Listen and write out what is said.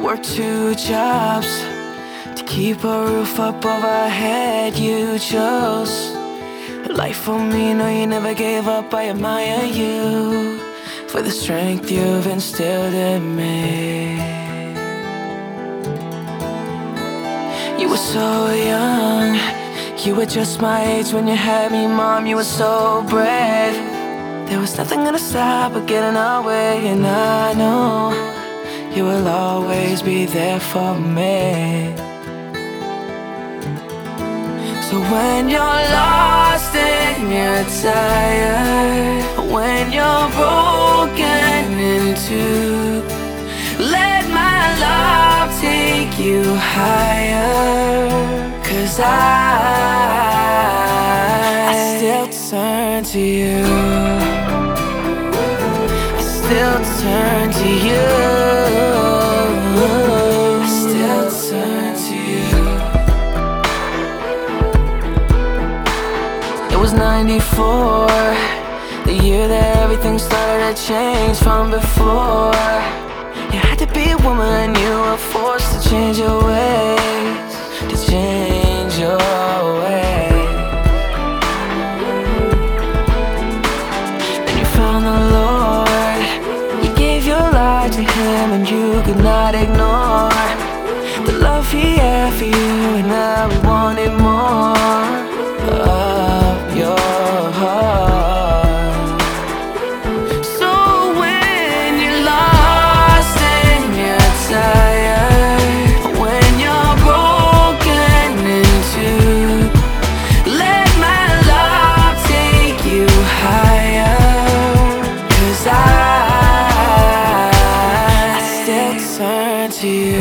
worked two jobs to keep a roof up over our head. You chose life for me. No, you never gave up. I admire you for the strength you've instilled in me. You were so young. You were just my age when you had me, mom. You were so brave. There was nothing gonna stop or get in our way, and I know you will always be there for me. So when you're lost and you're tired, when you're broken in two, let my love take you higher. Cause I, I still turn to you. I still turn to you. It was 94, the year that everything started to change from before. You had to be a woman, you were forced to change your ways, to change your ways. Then you found the Lord, you gave your life to Him, and you could not ignore the love He had for you, and now we see